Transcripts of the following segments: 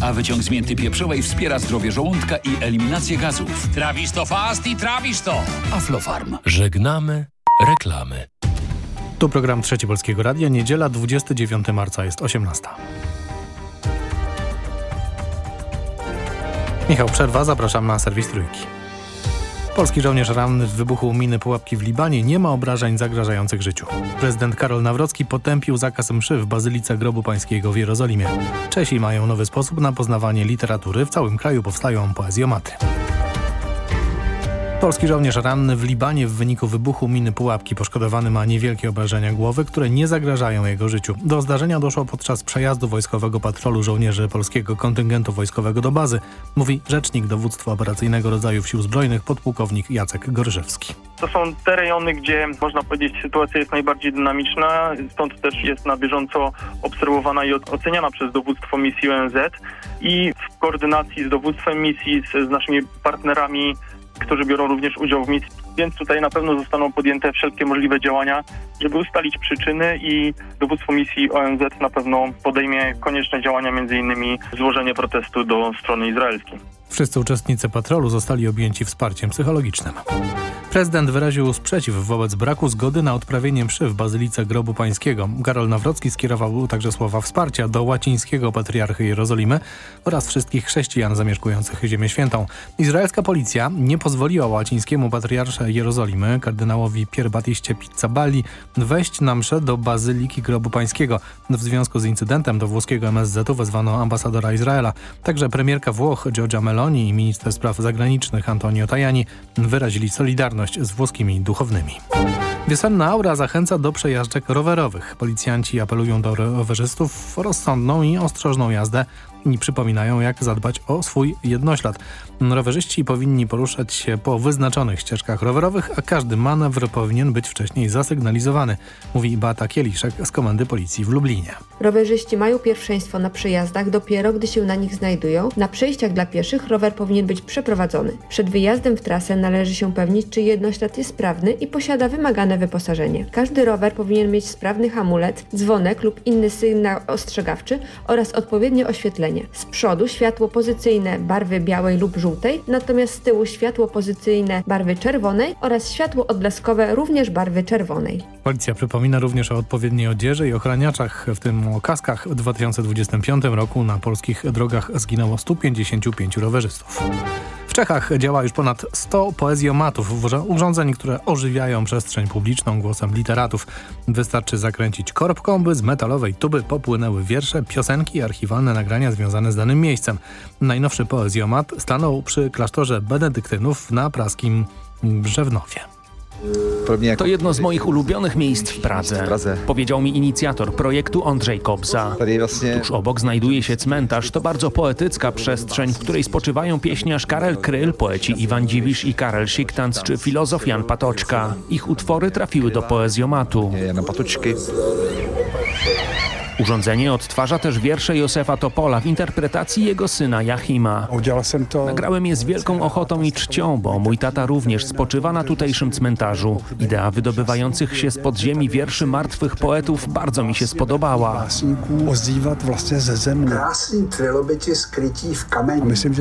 a wyciąg z mięty pieprzowej wspiera zdrowie żołądka i eliminację gazów. Trawisz to fast i trawisz to. Aflofarm. Żegnamy reklamy. Tu program Trzeci Polskiego Radia, niedziela 29 marca jest 18. Michał Przerwa, zapraszam na serwis Trójki. Polski żołnierz ranny w wybuchu miny Pułapki w Libanie nie ma obrażeń zagrażających życiu. Prezydent Karol Nawrocki potępił zakaz mszy w Bazylice Grobu Pańskiego w Jerozolimie. Czesi mają nowy sposób na poznawanie literatury. W całym kraju powstają poezjomaty. Polski żołnierz ranny w Libanie w wyniku wybuchu miny Pułapki. Poszkodowany ma niewielkie obrażenia głowy, które nie zagrażają jego życiu. Do zdarzenia doszło podczas przejazdu wojskowego patrolu żołnierzy polskiego kontyngentu wojskowego do bazy, mówi rzecznik dowództwa operacyjnego rodzajów sił zbrojnych podpułkownik Jacek Goryszewski. To są te rejony, gdzie można powiedzieć sytuacja jest najbardziej dynamiczna, stąd też jest na bieżąco obserwowana i oceniana przez dowództwo misji ONZ i w koordynacji z dowództwem misji, z, z naszymi partnerami którzy biorą również udział w misji, więc tutaj na pewno zostaną podjęte wszelkie możliwe działania, żeby ustalić przyczyny i dowództwo misji ONZ na pewno podejmie konieczne działania, innymi złożenie protestu do strony izraelskiej. Wszyscy uczestnicy patrolu zostali objęci wsparciem psychologicznym. Prezydent wyraził sprzeciw wobec braku zgody na odprawienie mszy w Bazylice Grobu Pańskiego. Karol Nawrocki skierował także słowa wsparcia do łacińskiego patriarchy Jerozolimy oraz wszystkich chrześcijan zamieszkujących Ziemię Świętą. Izraelska policja nie pozwoliła łacińskiemu patriarsze Jerozolimy, kardynałowi Pierbatiście Pizzabali, wejść na mszę do Bazyliki Grobu Pańskiego. W związku z incydentem do włoskiego MSZ-u wezwano ambasadora Izraela. Także premierka Włoch Giorgia Meloni i minister spraw zagranicznych Antonio Tajani wyrazili solidarność z włoskimi duchownymi. Wiosenna aura zachęca do przejażdżek rowerowych. Policjanci apelują do rowerzystów o rozsądną i ostrożną jazdę i przypominają, jak zadbać o swój jednoślad. Rowerzyści powinni poruszać się po wyznaczonych ścieżkach rowerowych, a każdy manewr powinien być wcześniej zasygnalizowany, mówi Beata Kieliszek z Komendy Policji w Lublinie. Rowerzyści mają pierwszeństwo na przejazdach dopiero, gdy się na nich znajdują. Na przejściach dla pieszych rower powinien być przeprowadzony. Przed wyjazdem w trasę należy się upewnić, czy jednoślad jest sprawny i posiada wymagane wyposażenie. Każdy rower powinien mieć sprawny hamulec, dzwonek lub inny sygnał ostrzegawczy oraz odpowiednie oświetlenie. Z przodu światło pozycyjne barwy białej lub żółtej, natomiast z tyłu światło pozycyjne barwy czerwonej oraz światło odblaskowe również barwy czerwonej. Policja przypomina również o odpowiedniej odzieży i ochraniaczach, w tym o kaskach. W 2025 roku na polskich drogach zginęło 155 rowerzystów. W Czechach działa już ponad 100 poezjomatów, urządzeń, które ożywiają przestrzeń publiczną głosem literatów. Wystarczy zakręcić korbką, by z metalowej tuby popłynęły wiersze, piosenki i archiwalne nagrania związane z danym miejscem. Najnowszy poezjomat stanął przy klasztorze benedyktynów na praskim Brzewnowie. To jedno z moich ulubionych miejsc w Pradze, powiedział mi inicjator projektu Andrzej Kobza. Tuż obok znajduje się cmentarz. To bardzo poetycka przestrzeń, w której spoczywają pieśniarz Karel Kryl, poeci Iwan Dziwisz i Karel Siktanc, czy filozof Jan Patoczka. Ich utwory trafiły do poezjomatu. Urządzenie odtwarza też wiersze Józefa Topola w interpretacji jego syna Jachima. Nagrałem je z wielką ochotą i czcią, bo mój tata również spoczywa na tutejszym cmentarzu. Idea wydobywających się z podziemi wierszy martwych poetów bardzo mi się spodobała.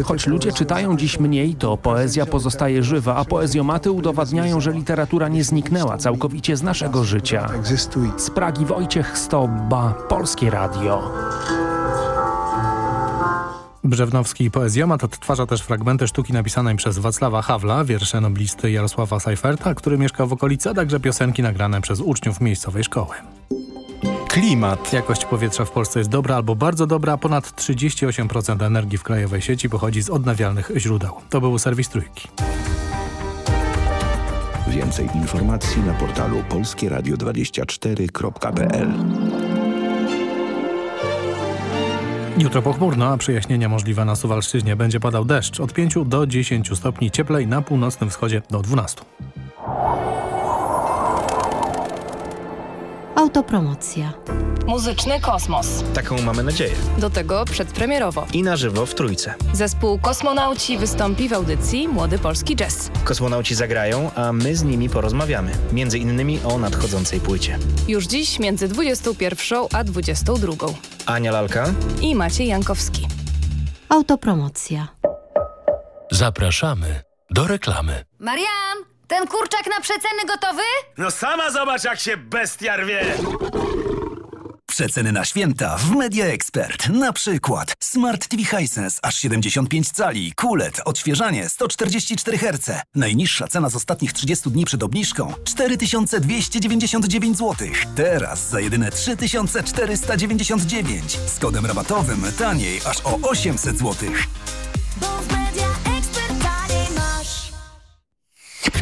Choć ludzie czytają dziś mniej, to poezja pozostaje żywa, a poezjomaty udowadniają, że literatura nie zniknęła całkowicie z naszego życia. Z Pragi Wojciech Stobba, Polskie Radio. Brzewnowski poezjomat odtwarza też fragmenty sztuki napisanej przez Wacława Hawla, wiersze noblisty Jarosława Seiferta, który mieszka w okolicy, a także piosenki nagrane przez uczniów miejscowej szkoły. Klimat. Jakość powietrza w Polsce jest dobra albo bardzo dobra. Ponad 38% energii w krajowej sieci pochodzi z odnawialnych źródeł. To był serwis Trójki. Więcej informacji na portalu polskieradio24.pl Jutro pochmurno, a przyjaśnienia możliwe na Suwalszczyźnie. Będzie padał deszcz od 5 do 10 stopni cieplej, na północnym wschodzie do 12. Autopromocja. Muzyczny kosmos. Taką mamy nadzieję. Do tego przedpremierowo. I na żywo w Trójce. Zespół Kosmonauci wystąpi w audycji Młody Polski Jazz. Kosmonauci zagrają, a my z nimi porozmawiamy. Między innymi o nadchodzącej płycie. Już dziś między 21 a 22. Ania Lalka i Maciej Jankowski. Autopromocja. Zapraszamy do reklamy. Marian, ten kurczak na przeceny gotowy? No sama zobacz, jak się bestia rwie! Przeceny na święta w Media Expert. Na przykład Smart TV Hisense aż 75 cali, kulet, odświeżanie 144 Hz. Najniższa cena z ostatnich 30 dni przed obniżką 4299 zł. Teraz za jedyne 3499. Z kodem rabatowym taniej aż o 800 zł.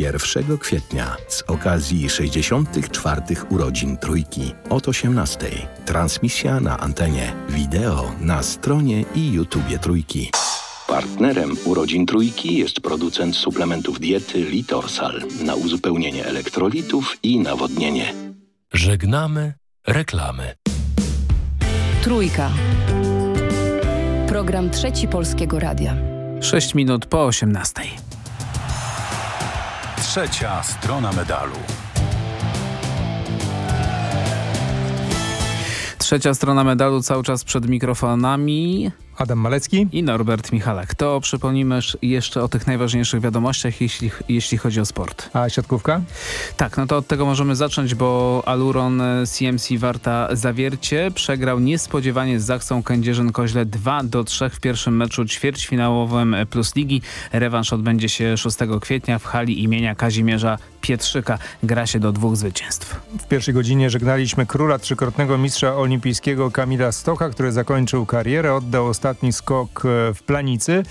1 kwietnia z okazji 64. urodzin Trójki od 18. Transmisja na antenie, wideo na stronie i YouTubie Trójki. Partnerem urodzin Trójki jest producent suplementów diety Litorsal na uzupełnienie elektrolitów i nawodnienie. Żegnamy reklamy. Trójka. Program Trzeci Polskiego Radia. 6 minut po 18. Trzecia strona medalu. Trzecia strona medalu cały czas przed mikrofonami. Adam Malecki i Norbert Michalak. To przypomnimy jeszcze o tych najważniejszych wiadomościach, jeśli, jeśli chodzi o sport. A siatkówka? Tak, no to od tego możemy zacząć, bo Aluron CMC Warta Zawiercie przegrał niespodziewanie z Zachsą Kędzierzyn-Koźle 2 do 3 w pierwszym meczu ćwierćfinałowym Plus Ligi. Rewanż odbędzie się 6 kwietnia w hali imienia Kazimierza Pietrzyka. Gra się do dwóch zwycięstw. W pierwszej godzinie żegnaliśmy króla trzykrotnego mistrza olimpijskiego Kamila Stocha, który zakończył karierę, oddał ostatni skok e, w Planicy.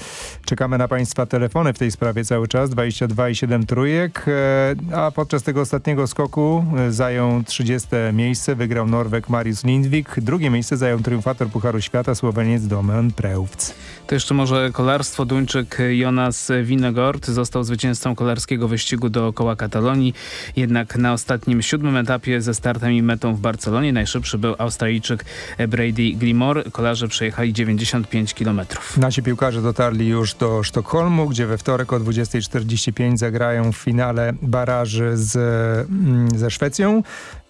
Czekamy na Państwa telefony w tej sprawie cały czas, 22 i 7 trójek, e, a podczas tego ostatniego skoku e, zajął 30 miejsce, wygrał Norweg Marius Lindwik, drugie miejsce zajął triumfator Pucharu Świata Słoweniec Domen Preuvc. To jeszcze może kolarstwo. Duńczyk Jonas Winegord został zwycięzcą kolarskiego wyścigu dookoła Katalonii, jednak na ostatnim siódmym etapie ze startem i metą w Barcelonie najszybszy był Australijczyk Brady Glimore. Kolarze przejechali 95 km. Nasi piłkarze dotarli już do Sztokholmu, gdzie we wtorek o 20.45 zagrają w finale baraży z, mm, ze Szwecją.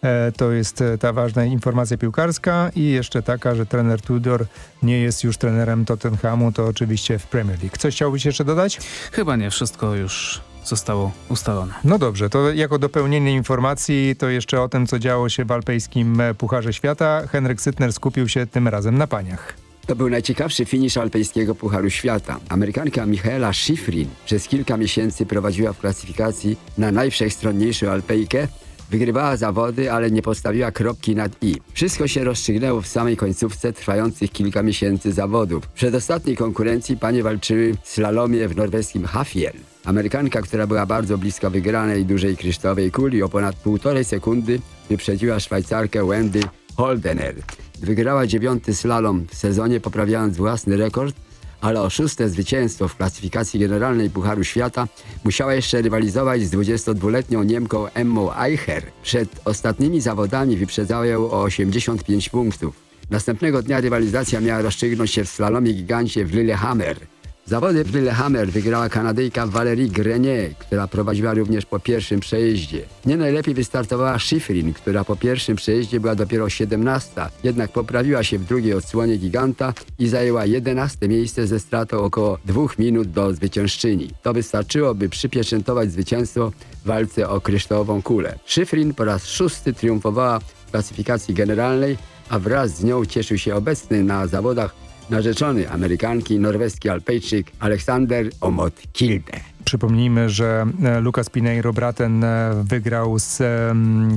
E, to jest e, ta ważna informacja piłkarska i jeszcze taka, że trener Tudor nie jest już trenerem Tottenhamu, to oczywiście w Premier League. Coś chciałbyś jeszcze dodać? Chyba nie, wszystko już zostało ustalone. No dobrze, to jako dopełnienie informacji to jeszcze o tym, co działo się w alpejskim Pucharze Świata. Henryk Sytner skupił się tym razem na paniach. To był najciekawszy finisz alpejskiego Pucharu Świata. Amerykanka Michaela Schifrin przez kilka miesięcy prowadziła w klasyfikacji na najwszechstronniejszą alpejkę, Wygrywała zawody, ale nie postawiła kropki nad i. Wszystko się rozstrzygnęło w samej końcówce trwających kilka miesięcy zawodów. W przedostatniej konkurencji panie walczyły w slalomie w norweskim Hafjell. Amerykanka, która była bardzo blisko wygranej dużej kryształowej kuli o ponad półtorej sekundy wyprzedziła Szwajcarkę Wendy Holdener. Wygrała dziewiąty slalom w sezonie, poprawiając własny rekord, ale o szóste zwycięstwo w klasyfikacji generalnej Pucharu Świata musiała jeszcze rywalizować z 22-letnią Niemką Emmą Eicher. Przed ostatnimi zawodami wyprzedzała ją o 85 punktów. Następnego dnia rywalizacja miała rozstrzygnąć się w slalomie gigancie w Lillehammer. Zawody w Lillehammer wygrała Kanadyjka Valerie Grenier, która prowadziła również po pierwszym przejeździe. Nie najlepiej wystartowała Schifrin, która po pierwszym przejeździe była dopiero 17, jednak poprawiła się w drugiej odsłonie giganta i zajęła 11 miejsce ze stratą około dwóch minut do zwyciężczyni. To wystarczyło, by przypieczętować zwycięstwo w walce o kryształową kulę. Schifrin po raz szósty triumfowała w klasyfikacji generalnej, a wraz z nią cieszył się obecny na zawodach narzeczony Amerykanki norweski alpejczyk Aleksander Omot Kilde. Przypomnijmy, że e, Lukas Pineiro Braten e, wygrał z,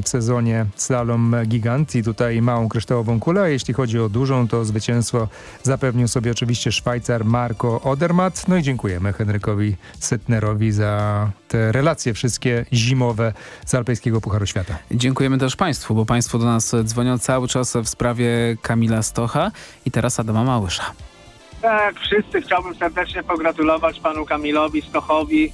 w sezonie slalom gigant i tutaj małą kryształową kulę, a jeśli chodzi o dużą, to zwycięstwo zapewnił sobie oczywiście Szwajcar Marco Odermatt. No i dziękujemy Henrykowi Sytnerowi za te relacje wszystkie zimowe z Alpejskiego Pucharu Świata. Dziękujemy też Państwu, bo Państwo do nas dzwonią cały czas w sprawie Kamila Stocha i teraz Adama Małysza. Tak, jak wszyscy chciałbym serdecznie pogratulować panu Kamilowi Stochowi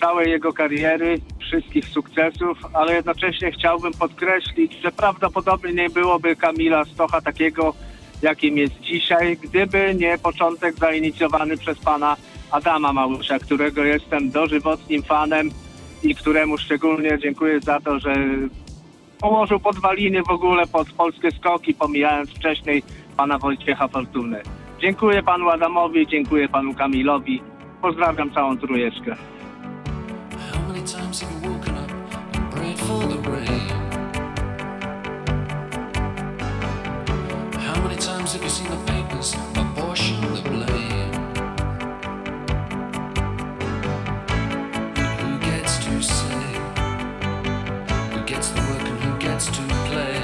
całej jego kariery, wszystkich sukcesów, ale jednocześnie chciałbym podkreślić, że prawdopodobnie nie byłoby Kamila Stocha takiego, jakim jest dzisiaj, gdyby nie początek zainicjowany przez pana Adama Małysza, którego jestem dożywotnim fanem i któremu szczególnie dziękuję za to, że położył podwaliny w ogóle pod polskie skoki, pomijając wcześniej pana Wojciecha Fortuny. Dziękuję panu Adamowi, dziękuję panu Kamilowi. Pozdrawiam całą trójeczkę. Gets to say?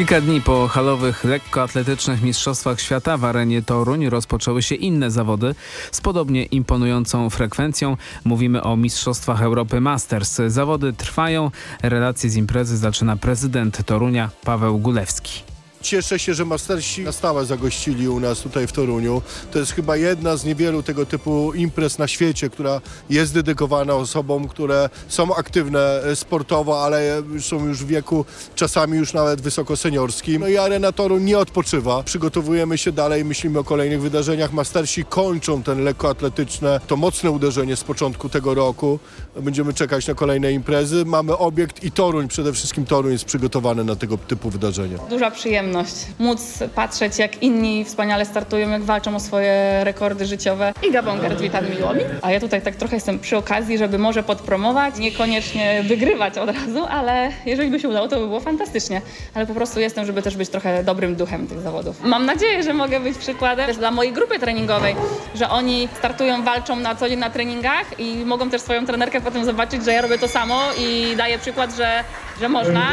Kilka dni po halowych lekkoatletycznych Mistrzostwach Świata w arenie Toruń rozpoczęły się inne zawody z podobnie imponującą frekwencją. Mówimy o Mistrzostwach Europy Masters. Zawody trwają. Relacje z imprezy zaczyna prezydent Torunia Paweł Gulewski. Cieszę się, że Mastersi na stałe zagościli u nas tutaj w Toruniu. To jest chyba jedna z niewielu tego typu imprez na świecie, która jest dedykowana osobom, które są aktywne e, sportowo, ale są już w wieku czasami już nawet wysokoseniorskim. No i Arena Toruń nie odpoczywa. Przygotowujemy się dalej, myślimy o kolejnych wydarzeniach. Mastersi kończą ten lekkoatletyczne, to mocne uderzenie z początku tego roku. Będziemy czekać na kolejne imprezy. Mamy obiekt i Toruń, przede wszystkim Toruń jest przygotowany na tego typu wydarzenia. Duża przyjemność przyjemność. Móc patrzeć, jak inni wspaniale startują, jak walczą o swoje rekordy życiowe. Iga Bongard, witam miło mi. A ja tutaj tak trochę jestem przy okazji, żeby może podpromować, niekoniecznie wygrywać od razu, ale jeżeli by się udało, to by było fantastycznie. Ale po prostu jestem, żeby też być trochę dobrym duchem tych zawodów. Mam nadzieję, że mogę być przykładem też dla mojej grupy treningowej, że oni startują, walczą na co dzień na treningach i mogą też swoją trenerkę potem zobaczyć, że ja robię to samo i daję przykład, że, że można,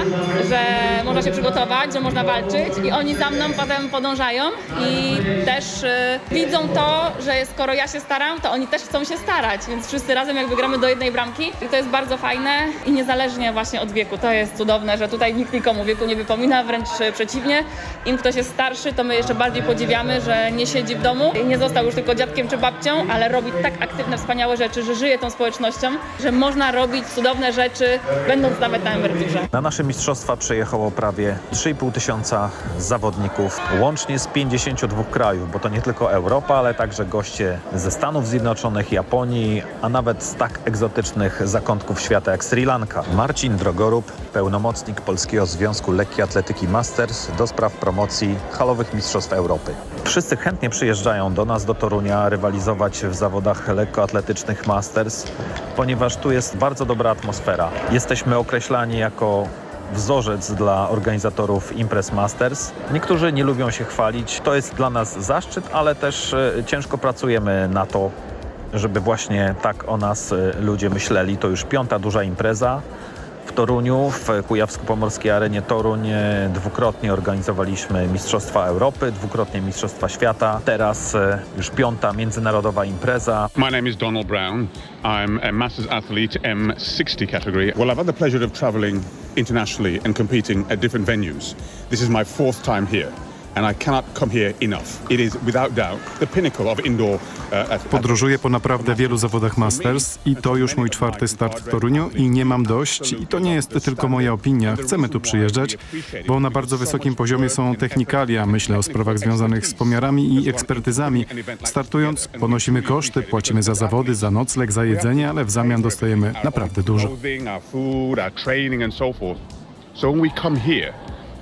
że można się przygotować, że można walczyć i oni za mną potem podążają i też y, widzą to, że skoro ja się staram, to oni też chcą się starać, więc wszyscy razem jakby gramy do jednej bramki i to jest bardzo fajne i niezależnie właśnie od wieku. To jest cudowne, że tutaj nikt nikomu wieku nie wypomina, wręcz przeciwnie. Im ktoś jest starszy, to my jeszcze bardziej podziwiamy, że nie siedzi w domu i nie został już tylko dziadkiem czy babcią, ale robi tak aktywne, wspaniałe rzeczy, że żyje tą społecznością, że można robić cudowne rzeczy, będąc nawet na emeryturze. Na nasze mistrzostwa przyjechało prawie 3,5 tysiąca zawodników, łącznie z 52 krajów, bo to nie tylko Europa, ale także goście ze Stanów Zjednoczonych, Japonii, a nawet z tak egzotycznych zakątków świata jak Sri Lanka. Marcin Drogorub, pełnomocnik Polskiego Związku Lekkiej Atletyki Masters do spraw promocji halowych Mistrzostw Europy. Wszyscy chętnie przyjeżdżają do nas do Torunia rywalizować w zawodach lekkoatletycznych Masters, ponieważ tu jest bardzo dobra atmosfera. Jesteśmy określani jako wzorzec dla organizatorów Imprez Masters. Niektórzy nie lubią się chwalić. To jest dla nas zaszczyt, ale też e, ciężko pracujemy na to, żeby właśnie tak o nas e, ludzie myśleli. To już piąta duża impreza. W Toruniu, w Kujawsko-Pomorskiej Arenie Toruń e, dwukrotnie organizowaliśmy Mistrzostwa Europy, dwukrotnie Mistrzostwa Świata. Teraz e, już piąta międzynarodowa impreza. My name is Donald Brown. I'm a Masters athlete M60 category. Well, I've had the pleasure of traveling internationally and competing at different venues. This is my fourth time here. And I cannot come here enough. It is without doubt the pinnacle of indoor Podróżuję po naprawdę wielu zawodach Masters i to już mój czwarty start w Toruniu i nie mam dość. I to nie jest tylko moja opinia. Chcemy tu przyjeżdżać, bo na bardzo wysokim poziomie są technikalia. Myślę o sprawach związanych z pomiarami i ekspertyzami. Startując ponosimy koszty, płacimy za zawody, za nocleg, za jedzenie, ale w zamian dostajemy naprawdę dużo. So when we come here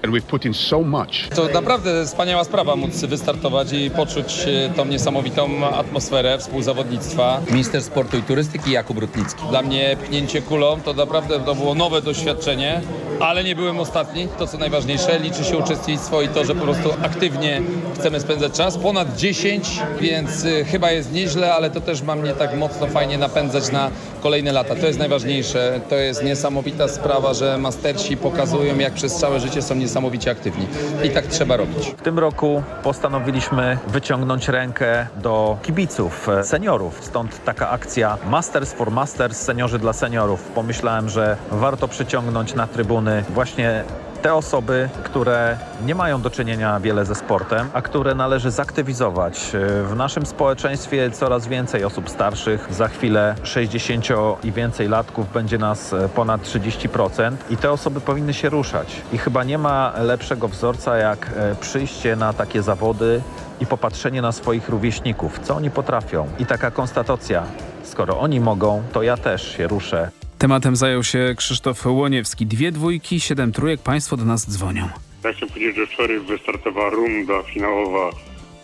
and we've put in so much, To naprawdę wspaniała sprawa móc wystartować i poczuć e, tą niesamowitą atmosferę współzawodnictwa. Minister Sportu i Turystyki Jakub Rutnicki. Dla mnie pchnięcie kulą to naprawdę to było nowe doświadczenie, ale nie byłem ostatni. To co najważniejsze, liczy się uczestnictwo i to, że po prostu aktywnie chcemy spędzać czas. Ponad 10, więc e, chyba jest nieźle, ale to też ma mnie tak mocno fajnie napędzać na kolejne lata. To jest najważniejsze. To jest niesamowita sprawa, że mastersi pokazują, jak przez całe życie są niesamowicie aktywni. I tak trzeba robić. W tym roku postanowiliśmy wyciągnąć rękę do kibiców, e, seniorów. Stąd taka akcja Masters for Masters, seniorzy dla seniorów. Pomyślałem, że warto przyciągnąć na trybuny właśnie te osoby, które nie mają do czynienia wiele ze sportem, a które należy zaktywizować. E, W naszym społeczeństwie coraz więcej osób starszych. Za chwilę 60 i więcej latków będzie nas e, ponad 30% i te osoby powinny się ruszać. I chyba nie ma lepszego wzorca jak e, przyjście na takie zawody i popatrzenie na swoich rówieśników, co oni potrafią. I taka konstatacja, skoro oni mogą, to ja też się ruszę. Tematem zajął się Krzysztof Łoniewski. Dwie dwójki, siedem trójek. Państwo do nas dzwonią. Ja chcę powiedzieć, że wczoraj wystartowała runda finałowa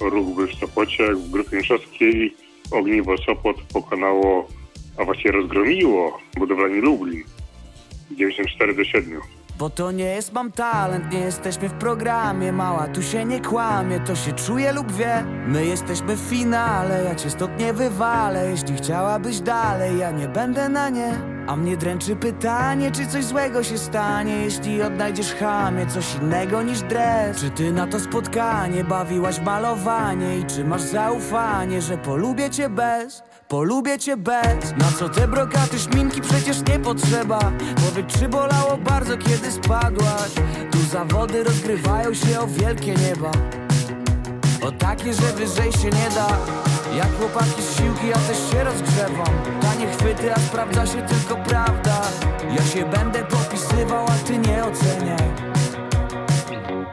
ruch w Sopocie w grupie mistrzowskiej. Ogniwo Sopot pokonało, a właściwie rozgromiło budowlanie Lublin 94 do 7. Bo to nie jest mam talent, nie jesteśmy w programie Mała, tu się nie kłamie, to się czuje lub wie My jesteśmy w finale, ja cię stąd nie wywalę Jeśli chciałabyś dalej, ja nie będę na nie A mnie dręczy pytanie, czy coś złego się stanie Jeśli odnajdziesz chamie, coś innego niż dres. Czy ty na to spotkanie bawiłaś malowanie? I czy masz zaufanie, że polubię cię bez Polubię cię bez? Na co te brokaty szminki przecież nie potrzeba Powiedz czy bolało bardzo kiedy spadłaś. Tu zawody rozgrywają się o wielkie nieba. O takie, że wyżej się nie da jak chłopaki z siłki, ja też się rozgrzewam. Tanie chwyty, a sprawdza się tylko prawda. Ja się będę popisywał, a ty nie oceniaj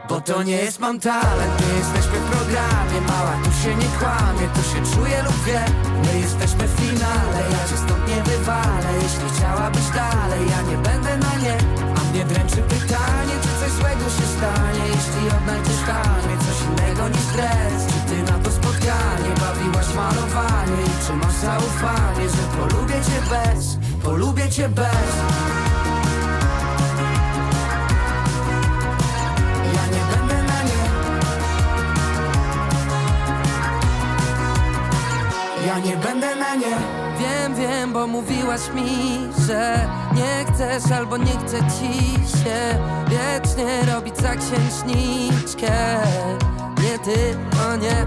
Bo to nie jest mam talent, nie jesteśmy w programie. Mała, tu się nie kłamie, tu się czuję lub wie. My jesteśmy w finale, ja cię stąd nie wywalę. Jeśli chciałabyś dalej, ja nie będę na nie. A mnie dręczy pytanie, czy coś złego się stanie? Jeśli odnajdziesz w coś innego niż stres Czy ty na to spojrzysz? Zaufanie i czy masz zaufanie, że polubię cię bez, polubię cię bez? Ja nie będę na nie. Ja nie będę na nie. Wiem, wiem, bo mówiłaś mi, że nie chcesz albo nie chce ci się. Wiecznie robić za księżniczkę. Nie ty, o nie.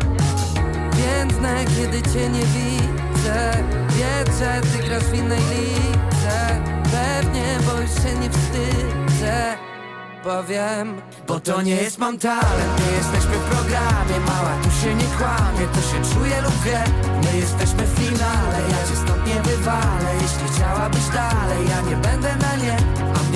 Kiedy cię nie widzę. Wiedz, że ty grasz w innej lidze. Pewnie, bo już się nie wstydzę. Bo wiem, Bo to nie jest mam talent, nie jesteśmy w programie Mała, tu się nie kłamie, to się czuje lub wie My jesteśmy w finale, ja cię stąd nie wywalę Jeśli chciałabyś dalej, ja nie będę na nie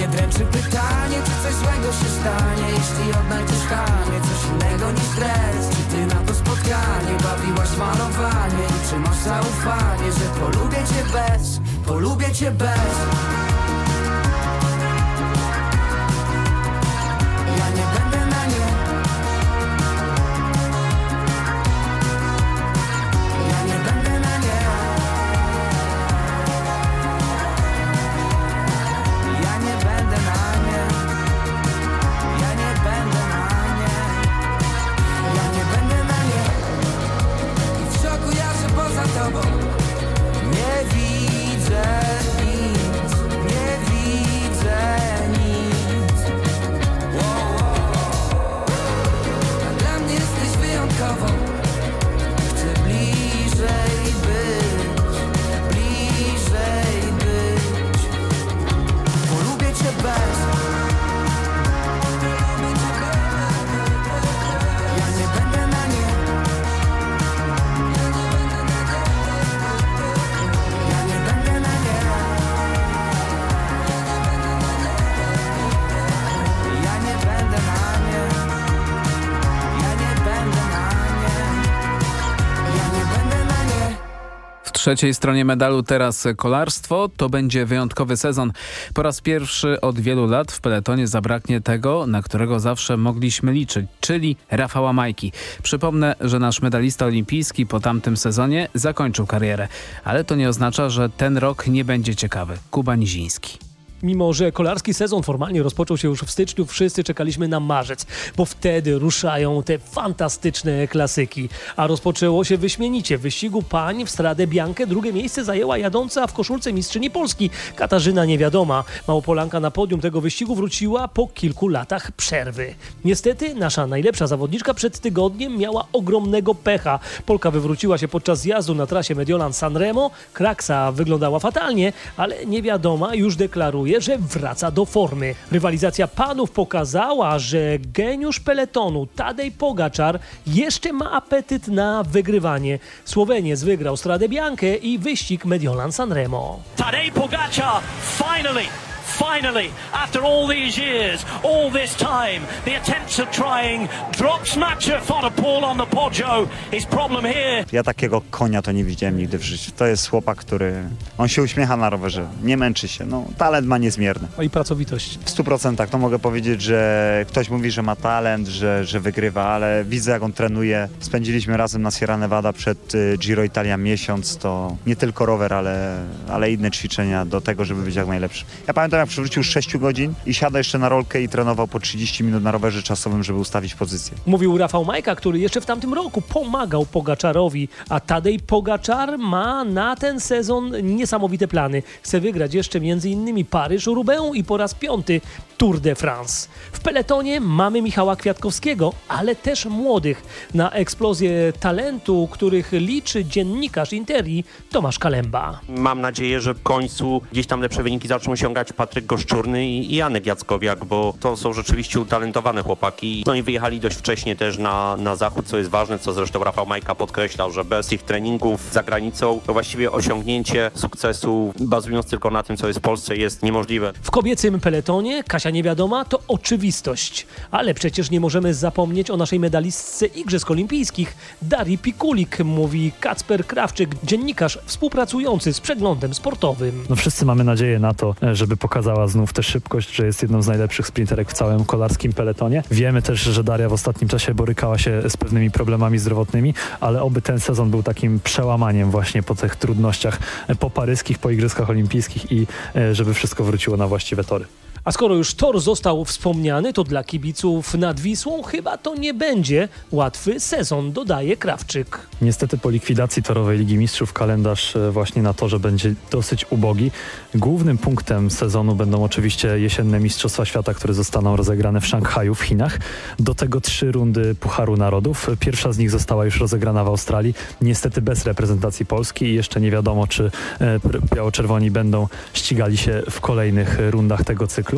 mnie dręczy pytanie, czy coś złego się stanie Jeśli odnajdziesz w chamie coś innego niż stres Czy ty na to spotkanie bawiłaś malowanie? I czy masz zaufanie, że polubię cię bez Polubię cię bez trzeciej stronie medalu teraz kolarstwo. To będzie wyjątkowy sezon. Po raz pierwszy od wielu lat w peletonie zabraknie tego, na którego zawsze mogliśmy liczyć, czyli Rafała Majki. Przypomnę, że nasz medalista olimpijski po tamtym sezonie zakończył karierę. Ale to nie oznacza, że ten rok nie będzie ciekawy. Kuba Niziński. Mimo, że kolarski sezon formalnie rozpoczął się już w styczniu, wszyscy czekaliśmy na marzec, bo wtedy ruszają te fantastyczne klasyki. A rozpoczęło się wyśmienicie. W wyścigu pań w Stradę Biankę drugie miejsce zajęła jadąca w koszulce mistrzyni Polski Katarzyna Niewiadoma. Małopolanka na podium tego wyścigu wróciła po kilku latach przerwy. Niestety nasza najlepsza zawodniczka przed tygodniem miała ogromnego pecha. Polka wywróciła się podczas zjazdu na trasie Mediolan-Sanremo. Kraksa wyglądała fatalnie, ale Niewiadoma już deklaruje, że wraca do formy. Rywalizacja panów pokazała, że geniusz peletonu Tadej Pogaczar jeszcze ma apetyt na wygrywanie. Słoweniec wygrał Stradę Biankę i wyścig Mediolan Sanremo. Tadej Pogacar finally Finally, after all these years, all this time, the attempts of trying, drops Matcha Paul on the Poggio. His problem here. Ja takiego konia to nie widziałem nigdy w życiu. To jest chłopak, który... On się uśmiecha na rowerze, nie męczy się. No, talent ma niezmierny. O i pracowitość. W 100% to mogę powiedzieć, że ktoś mówi, że ma talent, że, że wygrywa, ale widzę jak on trenuje. Spędziliśmy razem na Sierra Nevada przed y, Giro Italia miesiąc. To nie tylko rower, ale, ale inne ćwiczenia do tego, żeby być jak najlepszy. Ja pamiętam jak przywrócił 6 godzin i siada jeszcze na rolkę i trenował po 30 minut na rowerze czasowym, żeby ustawić pozycję. Mówił Rafał Majka, który jeszcze w tamtym roku pomagał Pogaczarowi, a Tadej Pogaczar ma na ten sezon niesamowite plany. Chce wygrać jeszcze m.in. Paryż-Roubaix i po raz piąty Tour de France. W peletonie mamy Michała Kwiatkowskiego, ale też młodych. Na eksplozję talentu, których liczy dziennikarz Interi Tomasz Kalemba. Mam nadzieję, że w końcu gdzieś tam lepsze wyniki zaczną osiągać Patryk Goszczurny i i Janek Jackowiak, bo to są rzeczywiście utalentowane chłopaki. No i wyjechali dość wcześnie też na, na zachód, co jest ważne, co zresztą Rafał Majka podkreślał, że bez ich treningów za granicą to właściwie osiągnięcie sukcesu bazując tylko na tym, co jest w Polsce jest niemożliwe. W kobiecym peletonie Kasia Niewiadoma to oczywistość, ale przecież nie możemy zapomnieć o naszej medalistce Igrzysk Olimpijskich Darii Pikulik, mówi Kacper Krawczyk, dziennikarz współpracujący z przeglądem sportowym. No wszyscy mamy nadzieję na to, żeby pokazać pokazała znów tę szybkość, że jest jedną z najlepszych sprinterek w całym kolarskim peletonie. Wiemy też, że Daria w ostatnim czasie borykała się z pewnymi problemami zdrowotnymi, ale oby ten sezon był takim przełamaniem właśnie po tych trudnościach po paryskich, po Igrzyskach Olimpijskich i e, żeby wszystko wróciło na właściwe tory. A skoro już tor został wspomniany, to dla kibiców nad Wisłą chyba to nie będzie łatwy sezon, dodaje Krawczyk. Niestety po likwidacji torowej Ligi Mistrzów kalendarz e, właśnie na torze będzie dosyć ubogi. Głównym punktem sezonu będą oczywiście jesienne Mistrzostwa Świata, które zostaną rozegrane w Szanghaju w Chinach. Do tego trzy rundy Pucharu Narodów. Pierwsza z nich została już rozegrana w Australii, niestety bez reprezentacji Polski i jeszcze nie wiadomo, czy e, biało-czerwoni będą ścigali się w kolejnych rundach tego cyklu.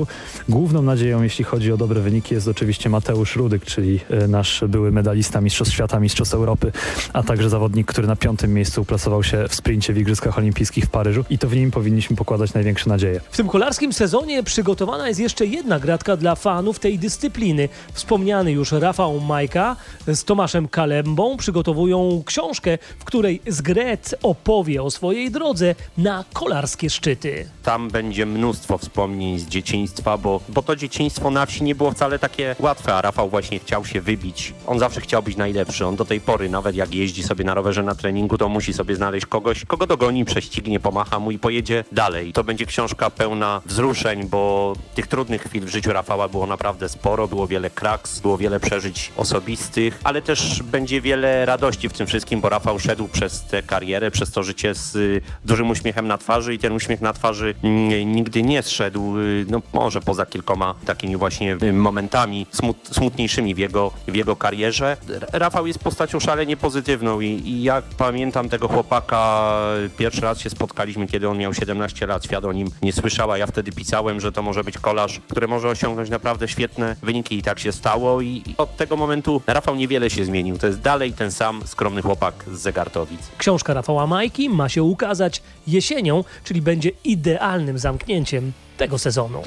Główną nadzieją, jeśli chodzi o dobre wyniki, jest oczywiście Mateusz Rudyk, czyli e, nasz były medalista Mistrzostw Świata, Mistrzostw Europy, a także zawodnik, który na piątym miejscu uplasował się w sprincie w Igrzyskach Olimpijskich w Paryżu i to w nim powinniśmy pokładać największe nadzieje. W tym kolarskim sezonie przygotowana jest jeszcze jedna gratka dla fanów tej dyscypliny. Wspomniany już Rafał Majka z Tomaszem Kalembą przygotowują książkę, w której Zgret opowie o swojej drodze na kolarskie szczyty. Tam będzie mnóstwo wspomnień z dzieciństwa dzieciństwa, bo, bo to dzieciństwo na wsi nie było wcale takie łatwe, a Rafał właśnie chciał się wybić. On zawsze chciał być najlepszy. On do tej pory, nawet jak jeździ sobie na rowerze na treningu, to musi sobie znaleźć kogoś, kogo dogoni, prześcignie, pomacha mu i pojedzie dalej. To będzie książka pełna wzruszeń, bo tych trudnych chwil w życiu Rafała było naprawdę sporo, było wiele kraks, było wiele przeżyć osobistych, ale też będzie wiele radości w tym wszystkim, bo Rafał szedł przez tę karierę, przez to życie z y, dużym uśmiechem na twarzy i ten uśmiech na twarzy mm, nigdy nie zszedł. Y, no, może poza kilkoma takimi właśnie momentami smut, smutniejszymi w jego, w jego karierze. Rafał jest postacią szalenie pozytywną i, i jak pamiętam tego chłopaka, pierwszy raz się spotkaliśmy, kiedy on miał 17 lat, świat o nim nie słyszała. Ja wtedy pisałem, że to może być kolarz, który może osiągnąć naprawdę świetne wyniki i tak się stało i od tego momentu Rafał niewiele się zmienił. To jest dalej ten sam skromny chłopak z Zegartowic. Książka Rafała Majki ma się ukazać jesienią, czyli będzie idealnym zamknięciem tego sezonu.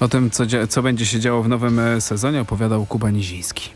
O tym, co, co będzie się działo w nowym e, sezonie opowiadał Kuba Niziński.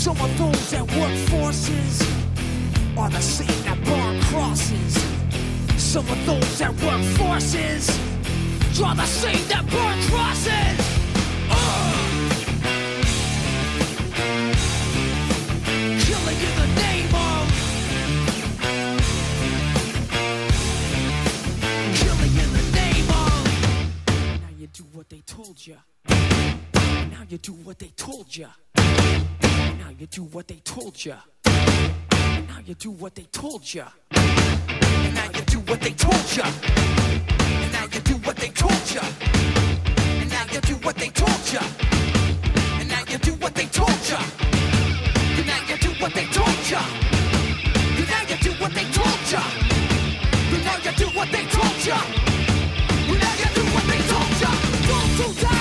Some of those that work forces are the same that burn crosses. Some of those that work forces draw the same that burn crosses. Uh! Killing in the name of. Killing in the name of. Now you do what they told you. Now you do what they told you. Now you do what they told you. Now you do what they told you. Now you do what they told you. Now you do what they told you. Now you do what they told you. Now you do what they told you. Now you do what they told you. Now you do what they told you. Now you do what they told you. Now you do what they told you. Don't do that.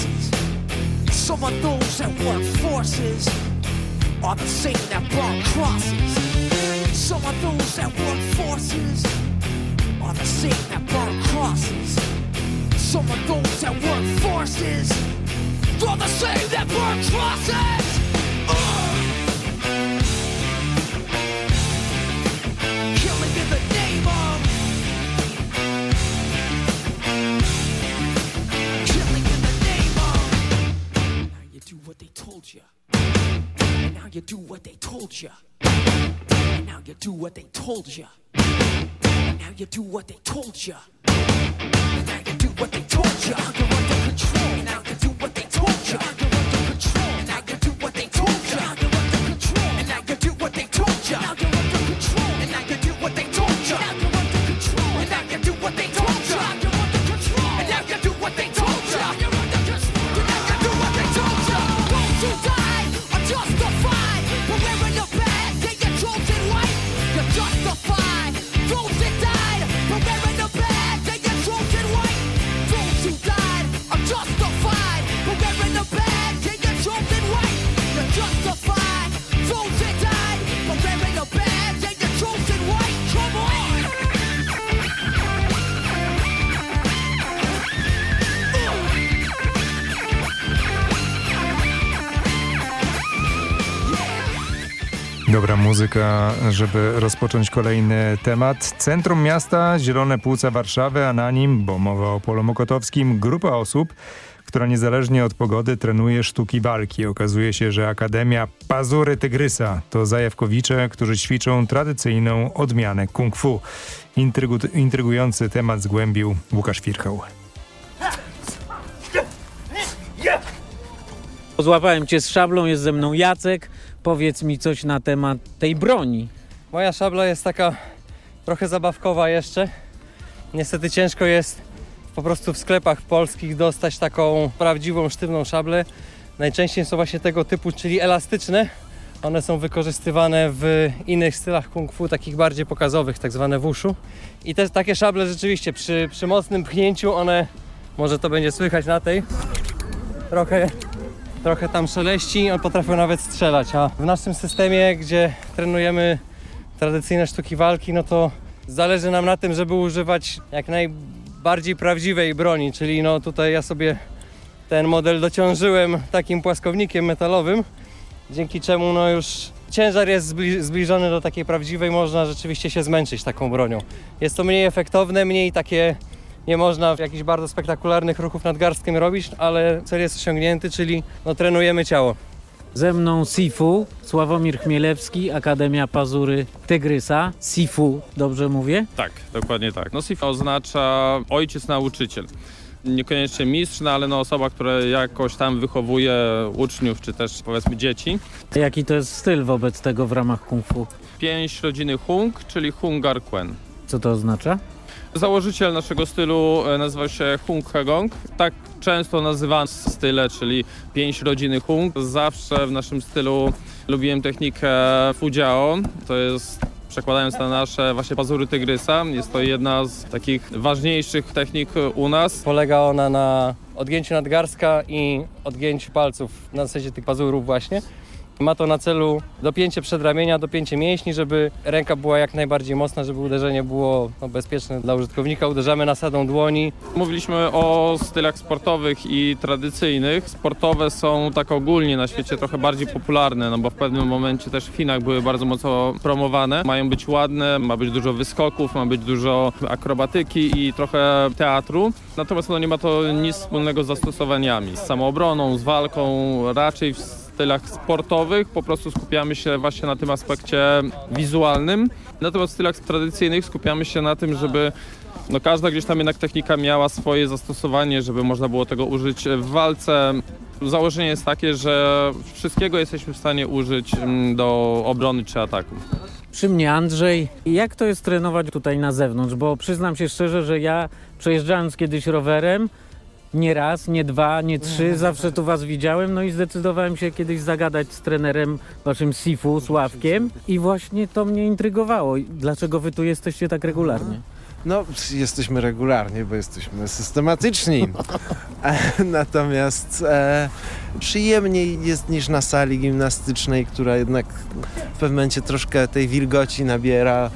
Ya. Some of those that work forces are the same that burn crosses. Some of those that work forces are the same that burn crosses. Some of those that work forces are the same that burn crosses. You do what they told you. And now you do what they told you. And now you do what they told you. And now you do what they told you. Dobra muzyka, żeby rozpocząć kolejny temat. Centrum miasta, Zielone Płuca Warszawy, a na nim, bo mowa o Polu Mokotowskim, grupa osób, która niezależnie od pogody trenuje sztuki walki. Okazuje się, że Akademia Pazury Tygrysa to zajawkowicze, którzy ćwiczą tradycyjną odmianę kung fu. Intrygu intrygujący temat zgłębił Łukasz Firchał. Złapałem cię z szablą, jest ze mną Jacek. Powiedz mi coś na temat tej broni. Moja szabla jest taka trochę zabawkowa jeszcze. Niestety ciężko jest po prostu w sklepach polskich dostać taką prawdziwą, sztywną szablę. Najczęściej są właśnie tego typu, czyli elastyczne. One są wykorzystywane w innych stylach kung fu, takich bardziej pokazowych, tak zwane wushu. I te takie szable rzeczywiście przy, przy mocnym pchnięciu one, może to będzie słychać na tej, trochę trochę tam szeleści, on potrafią nawet strzelać, a w naszym systemie, gdzie trenujemy tradycyjne sztuki walki, no to zależy nam na tym, żeby używać jak najbardziej prawdziwej broni, czyli no tutaj ja sobie ten model dociążyłem takim płaskownikiem metalowym, dzięki czemu no już ciężar jest zbli- zbliżony do takiej prawdziwej, można rzeczywiście się zmęczyć taką bronią. Jest to mniej efektowne, mniej takie nie można jakichś bardzo spektakularnych ruchów nadgarstkiem robić, ale cel jest osiągnięty, czyli no, trenujemy ciało. Ze mną Sifu, Sławomir Chmielewski, Akademia Pazury Tygrysa. Sifu, dobrze mówię? Tak, dokładnie tak. No SIF oznacza ojciec nauczyciel. Niekoniecznie mistrz, no ale no osoba, która jakoś tam wychowuje uczniów, czy też powiedzmy dzieci. Jaki to jest styl wobec tego w ramach kung fu? Pięć rodziny Hung, czyli Hungar Quen. Co to oznacza? Założyciel naszego stylu e, nazywał się Hung Hegong. Tak często nazywany style, czyli pięć rodziny Hung. Zawsze w naszym stylu lubiłem technikę Fujiao. To jest przekładając na nasze właśnie pazury tygrysa. Jest to jedna z takich ważniejszych technik u nas. Polega ona na odgięciu nadgarstka i odgięciu palców na zasadzie tych pazurów właśnie. Ma to na celu dopięcie przedramienia, dopięcie mięśni, żeby ręka była jak najbardziej mocna, żeby uderzenie było no, bezpieczne dla użytkownika. Uderzamy nasadą dłoni. Mówiliśmy o stylach sportowych i tradycyjnych. Sportowe są tak ogólnie na świecie trochę bardziej popularne, no bo w pewnym momencie też w Chinach były bardzo mocno promowane. Mają być ładne, ma być dużo wyskoków, ma być dużo akrobatyki i trochę teatru. Natomiast no, nie ma to nic wspólnego z zastosowaniami, z samoobroną, z walką, raczej w stylach sportowych po prostu skupiamy się właśnie na tym aspekcie wizualnym. Natomiast w stylach tradycyjnych skupiamy się na tym, żeby no każda gdzieś tam jednak technika miała swoje zastosowanie, żeby można było tego użyć w walce. Założenie jest takie, że wszystkiego jesteśmy w stanie użyć mm, do obrony czy ataku. Przy mnie Andrzej. Jak to jest trenować tutaj na zewnątrz? Bo przyznam się szczerze, że ja przejeżdżając kiedyś rowerem, nie raz, nie dwa, nie trzy, zawsze tu was widziałem, no i zdecydowałem się kiedyś zagadać z trenerem waszym Sifu, Sławkiem i właśnie to mnie intrygowało. Dlaczego wy tu jesteście tak regularnie? No, jesteśmy regularnie, bo jesteśmy systematyczni. Natomiast e, przyjemniej jest niż na sali gimnastycznej, która jednak w pewnym momencie troszkę tej wilgoci nabiera.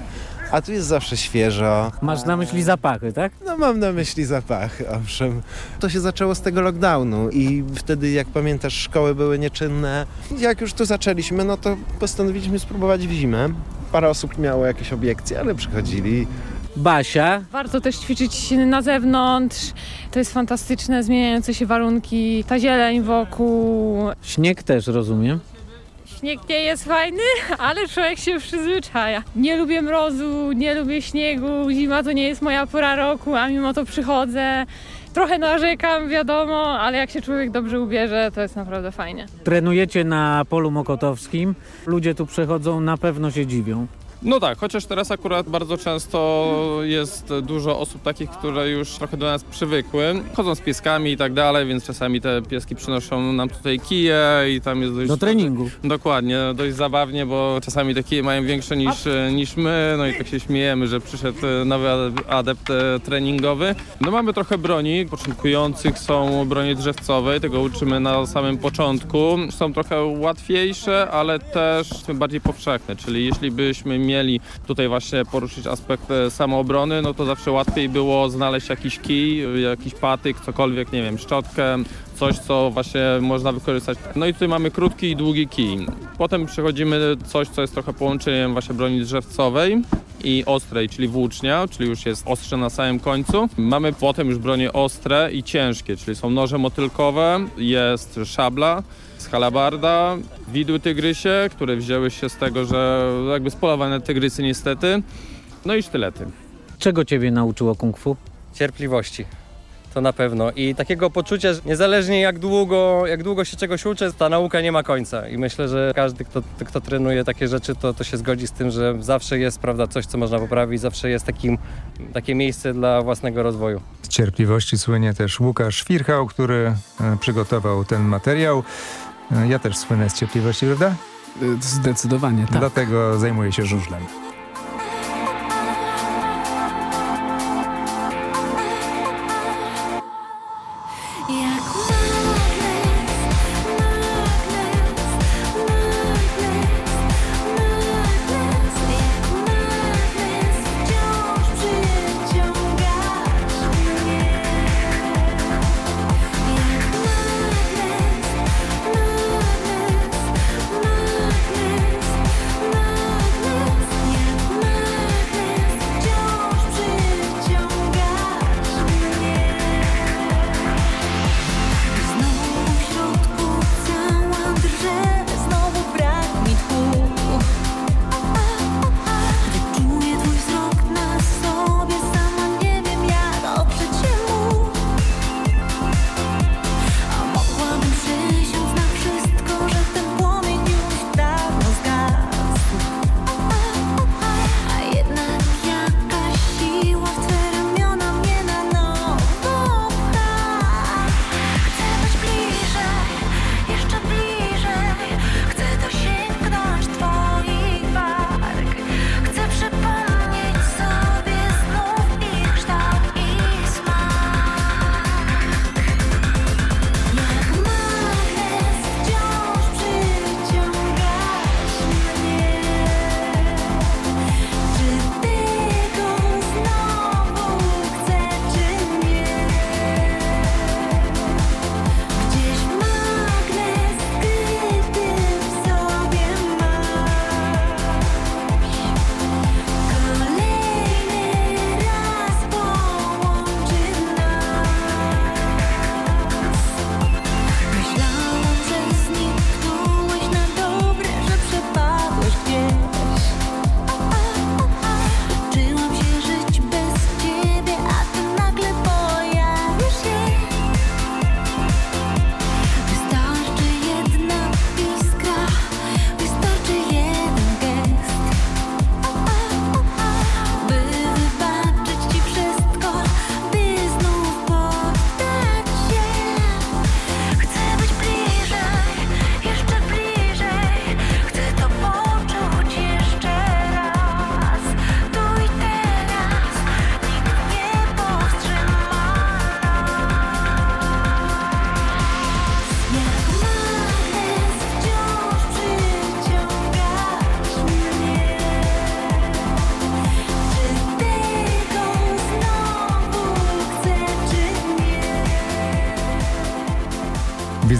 A tu jest zawsze świeżo. Masz na myśli zapachy, tak? No mam na myśli zapachy, owszem. To się zaczęło z tego lockdownu i wtedy, jak pamiętasz, szkoły były nieczynne. Jak już tu zaczęliśmy, no to postanowiliśmy spróbować w zimę. Parę osób miało jakieś obiekcje, ale przychodzili. Basia. Warto też ćwiczyć na zewnątrz. To jest fantastyczne, zmieniające się warunki, ta zieleń wokół. Śnieg też rozumiem. Śnieg nie jest fajny, ale człowiek się przyzwyczaja. Nie lubię mrozu, nie lubię śniegu, zima to nie jest moja pora roku, a mimo to przychodzę. Trochę narzekam, wiadomo, ale jak się człowiek dobrze ubierze, to jest naprawdę fajnie. Trenujecie na polu mokotowskim, ludzie tu przechodzą, na pewno się dziwią. No tak, chociaż teraz akurat bardzo często jest dużo osób takich, które już trochę do nas przywykły. Chodzą z pieskami i tak dalej, więc czasami te pieski przynoszą nam tutaj kije i tam jest dość... Do treningu. Dokładnie, dość zabawnie, bo czasami te kije mają większe niż, niż my, no i tak się śmiejemy, że przyszedł nowy adept e, treningowy. No mamy trochę broni, początkujących są broni drzewcowej, tego uczymy na samym początku. Są trochę łatwiejsze, ale też bardziej powszechne, czyli jeśli byśmy mieli tutaj właśnie poruszyć aspekt e, samoobrony, no to zawsze łatwiej było znaleźć jakiś kij, jakiś patyk, cokolwiek, nie wiem, szczotkę, coś, co właśnie można wykorzystać. No i tutaj mamy krótki i długi kij. Potem przechodzimy coś, co jest trochę połączeniem właśnie broni drzewcowej i ostrej, czyli włócznia, czyli już jest ostrze na samym końcu. Mamy potem już bronie ostre i ciężkie, czyli są noże motylkowe, jest szabla, halabarda, widły tygrysie, które wzięły się z tego, że jakby spolowane tygrysy niestety, no i sztylety. Czego ciebie nauczyło kung fu? Cierpliwości. To na pewno. I takiego poczucia, że niezależnie jak długo, jak długo się czegoś uczy, ta nauka nie ma końca. I myślę, że każdy, kto, kto trenuje takie rzeczy, to, to się zgodzi z tym, że zawsze jest prawda, coś, co można poprawić, zawsze jest takim, takie miejsce dla własnego rozwoju. Z cierpliwości słynie też Łukasz Firchał, który e, przygotował ten materiał. E, Ja też słynę z cierpliwości, prawda? Zdecydowanie, tak. Dlatego zajmuję się żużlem.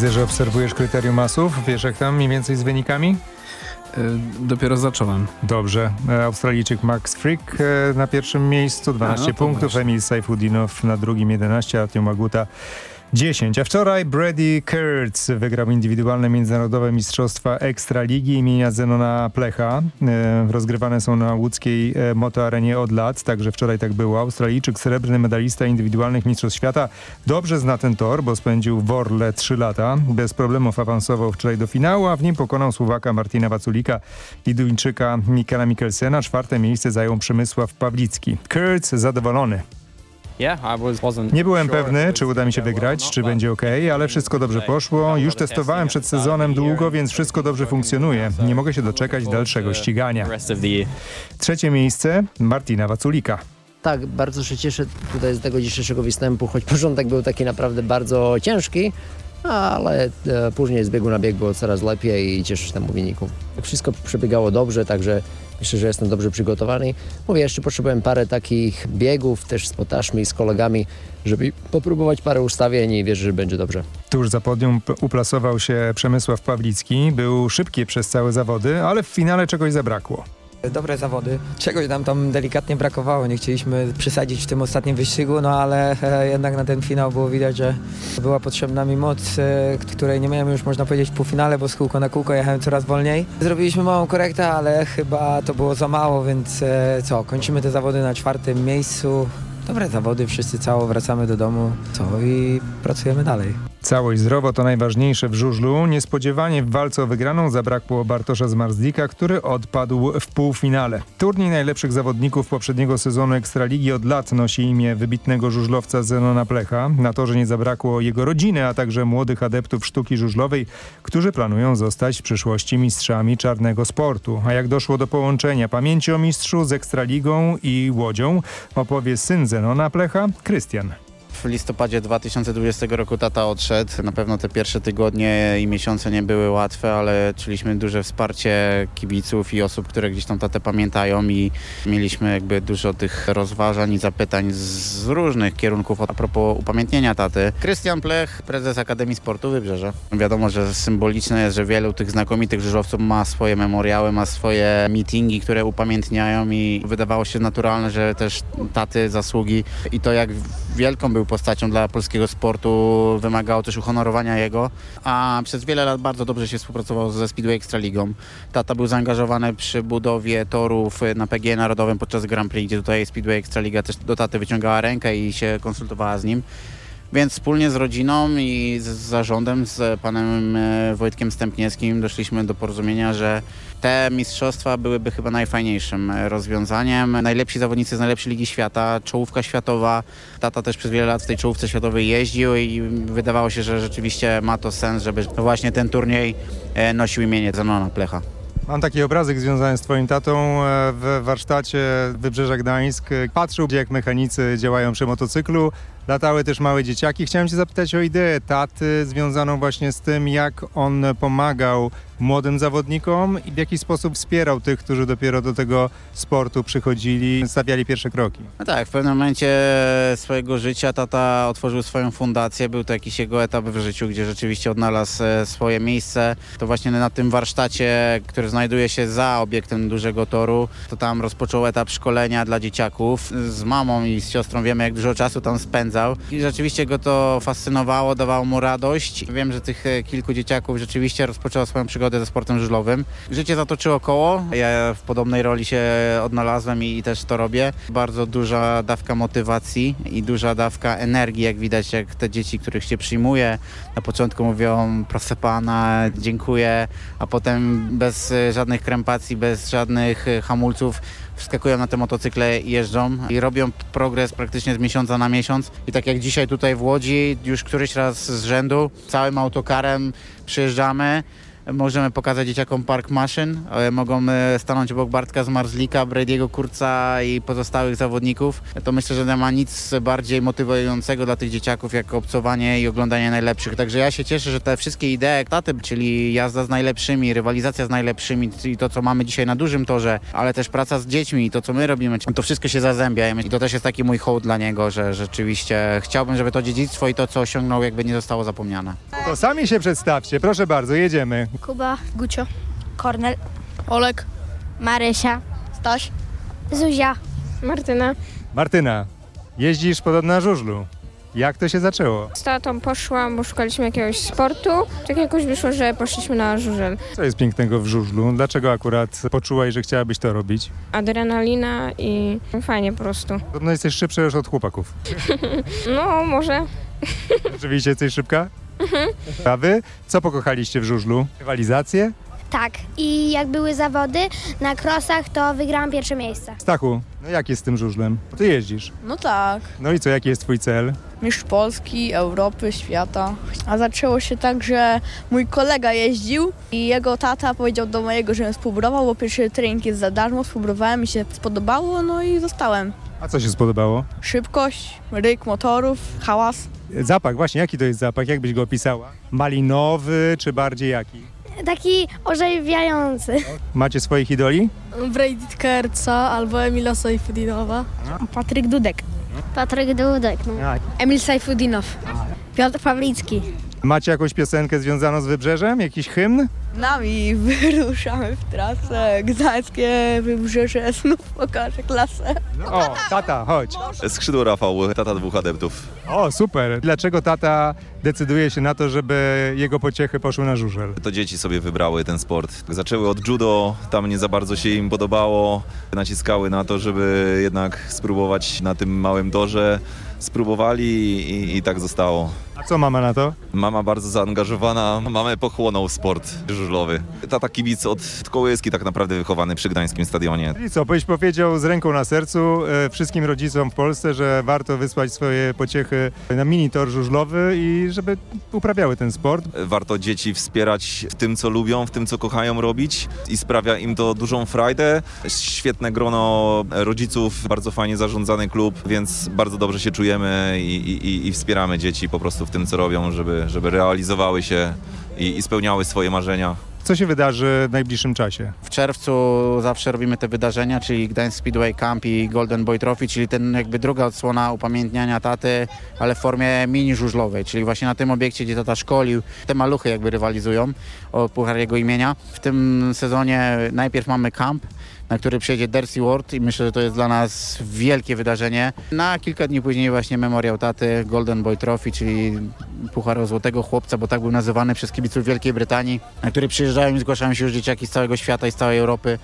Widzę, że obserwujesz kryterium masów. Wiesz jak tam mniej więcej z wynikami? Dopiero zacząłem. Dobrze. E, Australijczyk Max Frick e, na pierwszym miejscu, 12 A, no punktów. właśnie. Emil Sajfudinow na drugim 11, Artyom Aguta 10. A wczoraj Brady Kurtz wygrał indywidualne międzynarodowe mistrzostwa Ekstraligi imienia Zenona Plecha. E, rozgrywane są na łódzkiej e, motoarenie od lat, także wczoraj tak było. Australijczyk, srebrny medalista indywidualnych mistrzostw świata, dobrze zna ten tor, bo spędził w Orle 3 lata. Bez problemów awansował wczoraj do finału, a w nim pokonał Słowaka Martina Waculika i Duńczyka Mikela Mikkelsena. Czwarte miejsce zajął Przemysław Pawlicki. Kurtz zadowolony. Nie byłem pewny, czy uda mi się wygrać, czy będzie ok, ale wszystko dobrze poszło. Już testowałem przed sezonem długo, więc wszystko dobrze funkcjonuje. Nie mogę się doczekać dalszego ścigania. Trzecie miejsce Martina Waculika. Tak, bardzo się cieszę tutaj z tego dzisiejszego występu, choć początek był taki naprawdę bardzo ciężki, ale e, później z biegu na bieg było coraz lepiej i cieszę się temu wyniku. Wszystko przebiegało dobrze, także myślę, że jestem dobrze przygotowany. Mówię, jeszcze potrzebujemy parę takich biegów też z potażmi, z kolegami, żeby popróbować parę ustawień i wierzę, że będzie dobrze. Tuż za podium uplasował się Przemysław Pawlicki. Był szybki przez całe zawody, ale w finale czegoś zabrakło. Dobre zawody. Czegoś nam tam delikatnie brakowało. Nie chcieliśmy przesadzić w tym ostatnim wyścigu, no ale e, jednak na ten finał było widać, że była potrzebna mi moc, e, której nie miałem już można powiedzieć w półfinale, bo z kółko na kółko jechałem coraz wolniej. Zrobiliśmy małą korektę, ale chyba to było za mało, więc e, co, kończymy te zawody na czwartym miejscu. Dobre zawody, wszyscy cało wracamy do domu, co i pracujemy dalej. Całość zdrowo to najważniejsze w żużlu. Niespodziewanie w walce o wygraną zabrakło Bartosza Zmarzlika, który odpadł w półfinale. Turniej najlepszych zawodników poprzedniego sezonu Ekstraligi od lat nosi imię wybitnego żużlowca Zenona Plecha. Na torze nie zabrakło jego rodziny, a także młodych adeptów sztuki żużlowej, którzy planują zostać w przyszłości mistrzami czarnego sportu. A jak doszło do połączenia pamięci o mistrzu z Ekstraligą i Łodzią, opowie syn Zenona Plecha, Krystian. W listopadzie 2020 roku tata odszedł. Na pewno te pierwsze tygodnie i miesiące nie były łatwe, ale czuliśmy duże wsparcie kibiców i osób, które gdzieś tam tatę pamiętają i mieliśmy jakby dużo tych rozważań i zapytań z różnych kierunków a propos upamiętnienia taty. Krystian Plech, prezes Akademii Sportu Wybrzeże. Wiadomo, że symboliczne jest, że wielu tych znakomitych żużlowców ma swoje memoriały, ma swoje meetingi, które upamiętniają i wydawało się naturalne, że też taty zasługi i to jak wielką był postacią dla polskiego sportu, wymagało też uhonorowania jego, a przez wiele lat bardzo dobrze się współpracowało ze Speedway Ekstraligon. Tata był zaangażowany przy budowie torów na PG Narodowym podczas Grand Prix, gdzie tutaj Speedway Ekstraliga też do taty wyciągała rękę i się konsultowała z nim. Więc wspólnie z rodziną i z zarządem, z panem e, Wojtkiem Stępniewskim doszliśmy do porozumienia, że te mistrzostwa byłyby chyba najfajniejszym e, rozwiązaniem. Najlepsi zawodnicy z najlepszej ligi świata, czołówka światowa. Tata też przez wiele lat w tej czołówce światowej jeździł i wydawało się, że rzeczywiście ma to sens, żeby właśnie ten turniej e, nosił imienie Zenona Plecha. Mam taki obrazek związany z twoim tatą e, w warsztacie Wybrzeża Gdańsk. Patrzył, jak mechanicy działają przy motocyklu. Latały też małe dzieciaki. Chciałem cię zapytać o ideę taty związaną właśnie z tym, jak on pomagał młodym zawodnikom i w jaki sposób wspierał tych, którzy dopiero do tego sportu przychodzili, stawiali pierwsze kroki. No tak, w pewnym momencie swojego życia tata otworzył swoją fundację. Był to jakiś jego etap w życiu, gdzie rzeczywiście odnalazł e, swoje miejsce. To właśnie na tym warsztacie, który znajduje się za obiektem dużego toru, to tam rozpoczął etap szkolenia dla dzieciaków. Z mamą i z siostrą wiemy, jak dużo czasu tam spędzał. I rzeczywiście go to fascynowało, dawało mu radość. Wiem, że tych e, kilku dzieciaków rzeczywiście rozpoczęło swoją przygodę ze sportem żużlowym. Życie zatoczyło koło. Ja w podobnej roli się odnalazłem i, i też to robię. Bardzo duża dawka motywacji i duża dawka energii, jak widać, jak te dzieci, których się przyjmuje, na początku mówią proszę pana, dziękuję, a potem bez e, żadnych krępacji, bez żadnych e, hamulców wskakują na te motocykle jeżdżą i robią progres praktycznie z miesiąca na miesiąc. I tak jak dzisiaj tutaj w Łodzi, już któryś raz z rzędu, całym autokarem przyjeżdżamy. Możemy pokazać dzieciakom park maszyn. E, Mogą e, stanąć obok Bartka Zmarzlika, Brady'ego Kurca i pozostałych zawodników. To myślę, że nie ma nic bardziej motywującego dla tych dzieciaków jak obcowanie i oglądanie najlepszych. Także ja się cieszę, że te wszystkie idee taty, czyli jazda z najlepszymi, rywalizacja z najlepszymi i to, co mamy dzisiaj na dużym torze, ale też praca z dziećmi i to, co my robimy, to wszystko się zazębia. I to też jest taki mój hołd dla niego, że rzeczywiście chciałbym, żeby to dziedzictwo i to, co osiągnął, jakby nie zostało zapomniane. To sami się przedstawcie, proszę bardzo, jedziemy. Kuba, Gucio, Kornel, Olek, Marysia, Stoś, Zuzia, Martyna. Martyna, jeździsz podobno na żużlu. Jak to się zaczęło? Z tatą poszłam, bo szukaliśmy jakiegoś sportu. Tak jakoś wyszło, że poszliśmy na żużel. Co jest pięknego w żużlu? Dlaczego akurat poczułaś, że chciałabyś to robić? Adrenalina i fajnie po prostu. Podobno jesteś szybsza już od chłopaków. No, może. Rzeczywiście jesteś szybka? Mhm. A wy? Co pokochaliście w żużlu? Rywalizację? Tak. I jak były zawody na krosach, to wygrałam pierwsze miejsce. Stachu, no jak jest z tym żużlem? Ty jeździsz. No tak. No i co, jaki jest twój cel? Mistrz Polski, Europy, świata. A zaczęło się tak, że mój kolega jeździł i jego tata powiedział do mojego, żebym spróbował, bo pierwszy trening jest za darmo. Spróbowałem, mi się spodobało, no i zostałem. A co się spodobało? Szybkość, ryk motorów, hałas. Zapach, właśnie, jaki to jest zapach? Jak byś go opisała? Malinowy, czy bardziej jaki? Taki orzeźwiający. Macie swoich idoli? Brady Kerca albo Emila Sejfudinowa. Patryk Dudek. Patryk Dudek, no. Emil Sejfudinow. Piotr Pawlicki. Macie jakąś piosenkę związaną z wybrzeżem? Jakiś hymn? Nami wyruszamy w trasę. Gdańskie wybrzeże znów pokaże klasę. O, tata, chodź. Skrzydło Rafał, tata dwóch adeptów. O, super. Dlaczego tata decyduje się na to, żeby jego pociechy poszły na żużel? To dzieci sobie wybrały ten sport. Zaczęły od judo, tam nie za bardzo się im podobało. Naciskały na to, żeby jednak spróbować na tym małym torze. Spróbowali i, i tak zostało. Co mama na to? Mama bardzo zaangażowana, mamę pochłonął sport żużlowy. Tata kibic od kołyski tak naprawdę wychowany przy Gdańskim Stadionie. I co, byś powiedział z ręką na sercu e, wszystkim rodzicom w Polsce, że warto wysłać swoje pociechy na mini tor żużlowy i żeby uprawiały ten sport. Warto dzieci wspierać w tym, co lubią, w tym, co kochają robić i sprawia im to dużą frajdę. Świetne grono rodziców, bardzo fajnie zarządzany klub, więc bardzo dobrze się czujemy i, i, i wspieramy dzieci po prostu w tym, co robią, żeby, żeby realizowały się i, i spełniały swoje marzenia. Co się wydarzy w najbliższym czasie? W czerwcu zawsze robimy te wydarzenia, czyli Gdańsk Speedway Camp i Golden Boy Trophy, czyli ten jakby druga odsłona upamiętniania taty, ale w formie mini żużlowej, czyli właśnie na tym obiekcie, gdzie tata szkolił, te maluchy jakby rywalizują o puchar jego imienia. W tym sezonie najpierw mamy camp, na który przyjedzie Dercy Ward i myślę, że to jest dla nas wielkie wydarzenie. Na kilka dni później właśnie memoriał taty, Golden Boy Trophy, czyli Puchar o Złotego Chłopca, bo tak był nazywany przez kibiców Wielkiej Brytanii, na który przyjeżdżają i zgłaszają się już dzieciaki z całego świata i z całej Europy.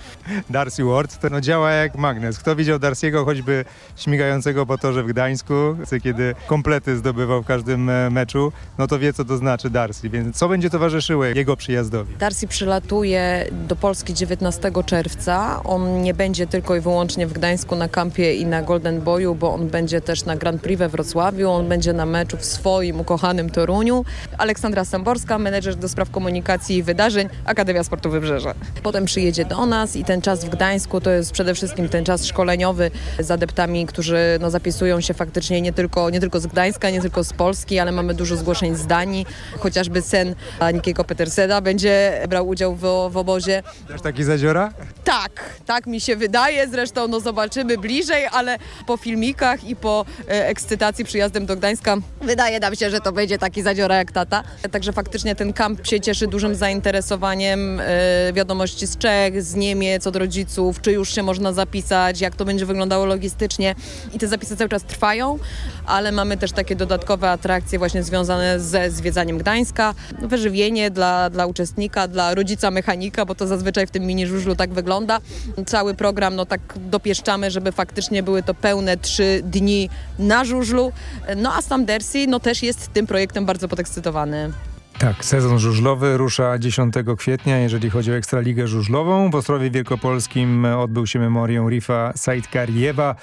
Darcy Ward to no, działa jak magnes. Kto widział Darcy'ego choćby śmigającego po torze w Gdańsku, kiedy komplety zdobywał w każdym e, meczu, no to wie co to znaczy Darcy. Więc co będzie towarzyszyło jego przyjazdowi? Darcy przylatuje do Polski 19 czerwca. On nie będzie tylko i wyłącznie w Gdańsku na kampie i na Golden Boyu, bo on będzie też na Grand Prix we Wrocławiu, on będzie na meczu w swoim ukochanym Toruniu. Aleksandra Samborska, menedżer do spraw komunikacji i wydarzeń, Akademia Sportu Wybrzeże. Potem przyjedzie do nas i ten czas w Gdańsku to jest przede wszystkim ten czas szkoleniowy z adeptami, którzy no, zapisują się faktycznie nie tylko, nie tylko z Gdańska, nie tylko z Polski, ale mamy dużo zgłoszeń z Danii. Chociażby sen Nikiego Peterseda będzie brał udział w, w obozie. Też taki zadziora? Tak, tak mi się wydaje. Zresztą no zobaczymy bliżej, ale po filmikach i po e, ekscytacji przyjazdem do Gdańska wydaje nam się, że to będzie taki zadziora jak tata. Także faktycznie ten kamp się cieszy dużym zainteresowaniem. E, wiadomości z Czech, z Niemiec, od rodziców, czy już się można zapisać, jak to będzie wyglądało logistycznie. I te zapisy cały czas trwają, ale mamy też takie dodatkowe atrakcje właśnie związane ze zwiedzaniem Gdańska. Wyżywienie dla, dla uczestnika, dla rodzica mechanika, bo to zazwyczaj w tym mini żużlu tak wygląda. Cały program no tak dopieszczamy, żeby faktycznie były to pełne trzy dni na żużlu. No a sam Dersi no też jest tym projektem bardzo podekscytowany. Tak, sezon żużlowy rusza 10 kwietnia, jeżeli chodzi o Ekstraligę żużlową. W Ostrowie Wielkopolskim odbył się memorią Rifa Saidkariewa.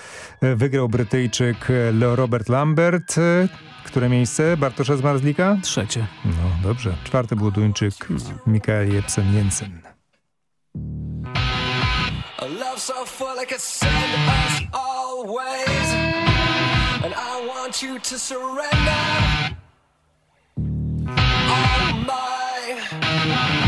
Wygrał Brytyjczyk Leo Robert Lambert. Które miejsce Bartosza Zmarzlika? Trzecie. No dobrze. Czwarty był Duńczyk Mikael Jepsen-Jensen. A love so full it could send us always. And I want you to surrender all my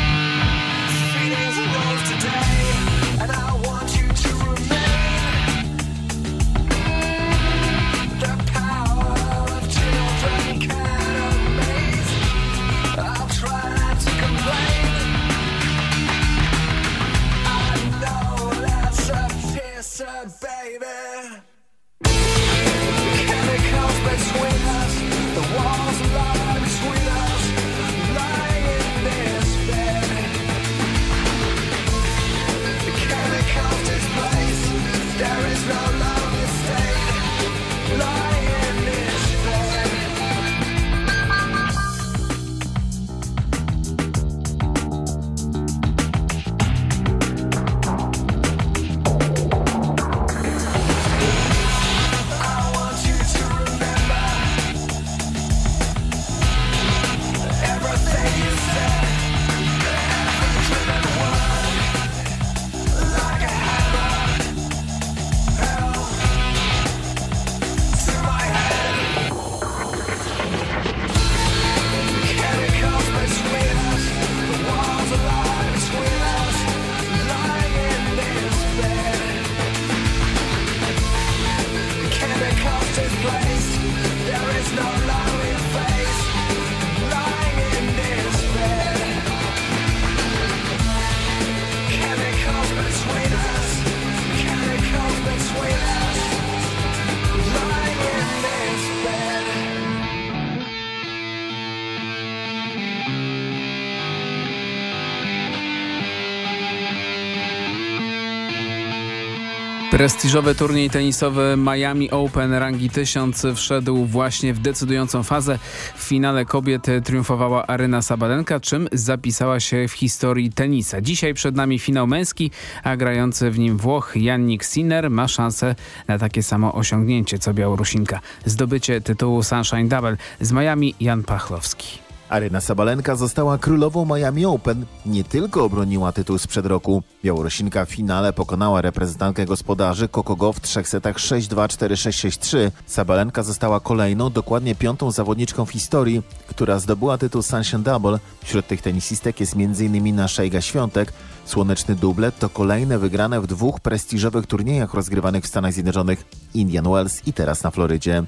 baby. Prestiżowy turniej tenisowy Miami Open rangi 1000 wszedł właśnie w decydującą fazę. W finale kobiet triumfowała Aryna Sabalenka, czym zapisała się w historii tenisa. Dzisiaj przed nami finał męski, a grający w nim Włoch Jannik Sinner ma szansę na takie samo osiągnięcie co Białorusinka. Zdobycie tytułu Sunshine Double z Miami Jan Pachlowski. Aryna Sabalenka została królową Miami Open. Nie tylko obroniła tytuł sprzed roku. Białorusinka w finale pokonała reprezentantkę gospodarzy Gauff w trzech setach 6-2, 4-6, 6-3. Sabalenka została kolejną, dokładnie piątą zawodniczką w historii, która zdobyła tytuł Sunshine Double. Wśród tych tenisistek jest m.in. nasza Iga Świątek. Słoneczny dublet to kolejne wygrane w dwóch prestiżowych turniejach rozgrywanych w Stanach Zjednoczonych Indian Wells i teraz na Florydzie.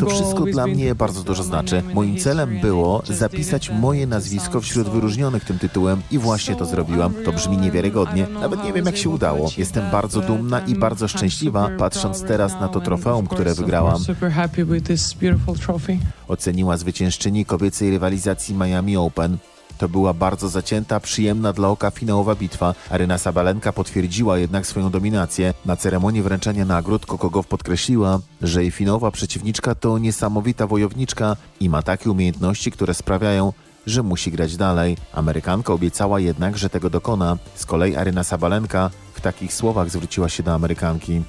To wszystko dla mnie bardzo dużo znaczy. Moim celem było zapisać moje nazwisko wśród wyróżnionych tym tytułem i właśnie to zrobiłam. To brzmi niewiarygodnie. Nawet nie wiem, jak się udało. Jestem bardzo dumna i bardzo szczęśliwa, patrząc teraz na to trofeum, które wygrałam. Oceniła zwyciężczyni kobiecej rywalizacji Miami Open. To była bardzo zacięta, przyjemna dla oka finałowa bitwa. Aryna Sabalenka potwierdziła jednak swoją dominację. Na ceremonii wręczenia nagród Kokogow podkreśliła, że jej finałowa przeciwniczka to niesamowita wojowniczka i ma takie umiejętności, które sprawiają, że musi grać dalej. Amerykanka obiecała jednak, że tego dokona. Z kolei Aryna Sabalenka takich słowach zwróciła się do Amerykanki.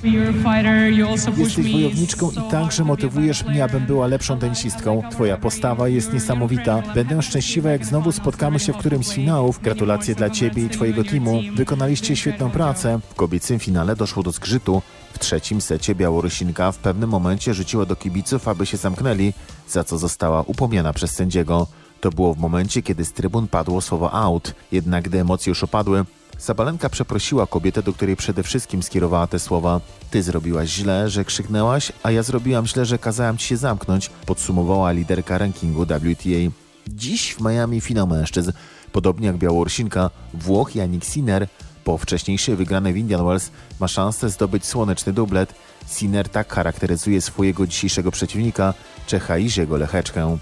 Jesteś wojowniczką i także motywujesz mnie, abym była lepszą tenisistką. Twoja postawa jest niesamowita. Będę szczęśliwa, jak znowu spotkamy się w którymś z finałów. Gratulacje dla Ciebie i Twojego teamu. Wykonaliście świetną pracę. W kobiecym finale doszło do zgrzytu. W trzecim secie Białorusinka w pewnym momencie rzuciła do kibiców, aby się zamknęli, za co została upomniana przez sędziego. To było w momencie, kiedy z trybun padło słowo out. Jednak gdy emocje już opadły, Sabalenka przeprosiła kobietę, do której przede wszystkim skierowała te słowa. Ty zrobiłaś źle, że krzyknęłaś, a ja zrobiłam źle, że kazałam ci się zamknąć, podsumowała liderka rankingu WTA. Dziś w Miami finał mężczyzn. Podobnie jak Białorusinka, Włoch Janik Sinner po wcześniejszej wygranej w Indian Wells ma szansę zdobyć słoneczny dublet. Sinner tak charakteryzuje swojego dzisiejszego przeciwnika, Czecha Iziego Lecheczkę.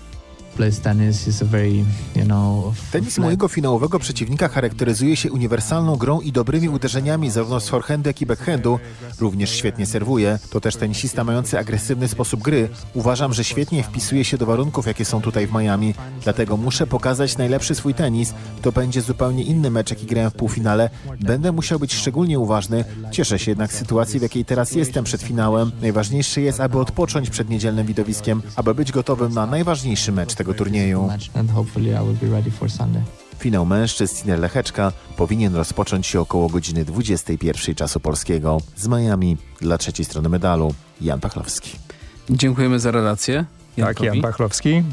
Tenis mojego finałowego przeciwnika charakteryzuje się uniwersalną grą i dobrymi uderzeniami zarówno z forehandu, jak i backhandu. Również świetnie serwuje. To też tenisista mający agresywny sposób gry. Uważam, że świetnie wpisuje się do warunków, jakie są tutaj w Miami. Dlatego muszę pokazać najlepszy swój tenis. To będzie zupełnie inny mecz, jaki grałem w półfinale. Będę musiał być szczególnie uważny. Cieszę się jednak z sytuacji, w jakiej teraz jestem przed finałem. Najważniejsze jest, aby odpocząć przed niedzielnym widowiskiem, aby być gotowym na najważniejszy mecz tego turnieju. Finał mężczyzn Sinner Lecheczka powinien rozpocząć się około godziny 21 czasu polskiego. Z Miami dla trzeciej strony medalu Jan Pachlowski. Dziękujemy za relację. Tak, Jan Pachlowski.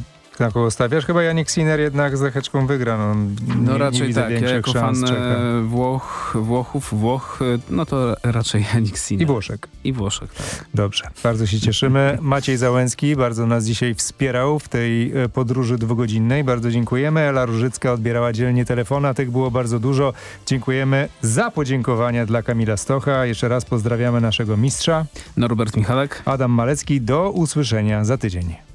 Na kogo stawiasz? Chyba Janik Sinner jednak z Lecheczką wygra. No, no nie, raczej nie tak, ja jako szans fan e, Włoch, Włochów, Włoch, e, no to raczej Janik Sinner. I Włoszek. I Włoszek, tak. Dobrze, bardzo się cieszymy. Maciej Załęski bardzo nas dzisiaj wspierał w tej e, podróży dwugodzinnej. Bardzo dziękujemy. Ela Różycka odbierała dzielnie telefona, tych było bardzo dużo. Dziękujemy za podziękowania dla Kamila Stocha. Jeszcze raz pozdrawiamy naszego mistrza. Norbert Michalek. Adam Malecki. Do usłyszenia za tydzień.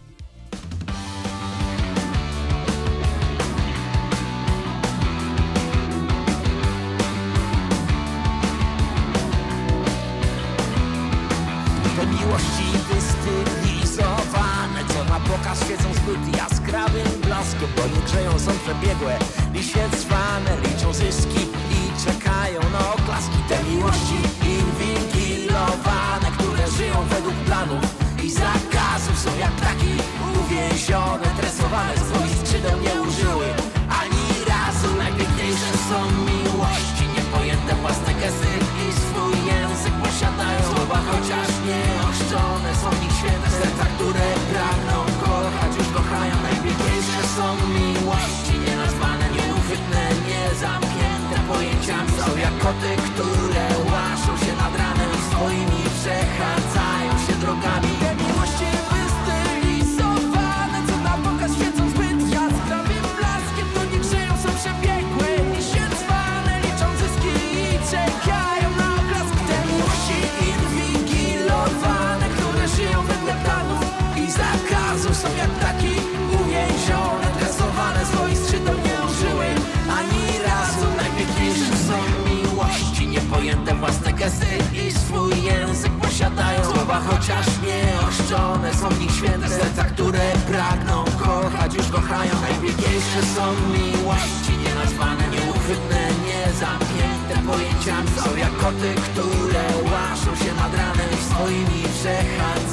Miłości Nienazwane, nieuchwytne, niezamknięte pojęciami Są jak koty, które łaszą się nad ranem swoimi przechadzają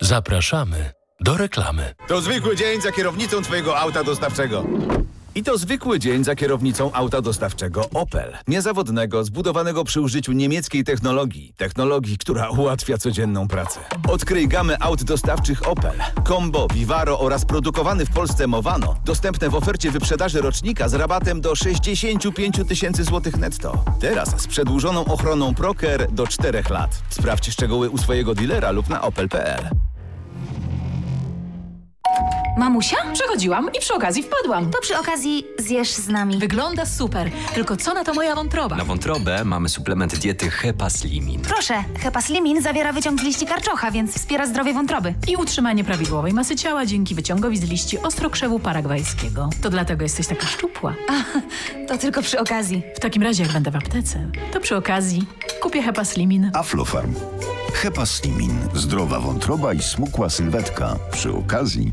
Zapraszamy do reklamy. To zwykły dzień za kierownicą Twojego auta dostawczego. I to zwykły dzień za kierownicą auta dostawczego Opel. Niezawodnego, zbudowanego przy użyciu niemieckiej technologii. Technologii, która ułatwia codzienną pracę. Odkryj gamę aut dostawczych Opel. Combo, Vivaro oraz produkowany w Polsce Movano. Dostępne w ofercie wyprzedaży rocznika z rabatem do 65 tysięcy złotych netto. Teraz z przedłużoną ochroną Proker do 4 lat. Sprawdź szczegóły u swojego dealera lub na opel.pl. Mamusia? Przechodziłam i przy okazji wpadłam. To przy okazji zjesz z nami. Wygląda super, tylko co na to moja wątroba? Na wątrobę mamy suplement diety Hepaslimin. Proszę, Hepaslimin zawiera wyciąg z liści karczocha, więc wspiera zdrowie wątroby. I utrzymanie prawidłowej masy ciała dzięki wyciągowi z liści ostrokrzewu paragwajskiego. To dlatego jesteś taka szczupła. To tylko przy okazji. W takim razie, jak będę w aptece, to przy okazji kupię Hepaslimin. Aflofarm. Hepaslimin. Zdrowa wątroba i smukła sylwetka. Przy okazji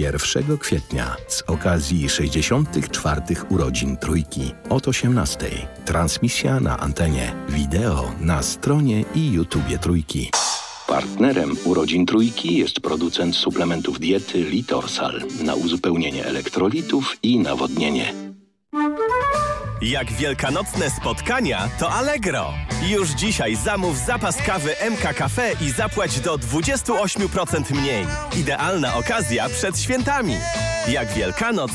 1 kwietnia z okazji 64. urodzin Trójki od 18. Transmisja na antenie, wideo na stronie i YouTubie Trójki. Partnerem urodzin Trójki jest producent suplementów diety Litorsal na uzupełnienie elektrolitów i nawodnienie. Jak wielkanocne spotkania, to Allegro. Już dzisiaj zamów zapas kawy MK Cafe i zapłać do 28% mniej. Idealna okazja przed świętami. Jak Wielkanoc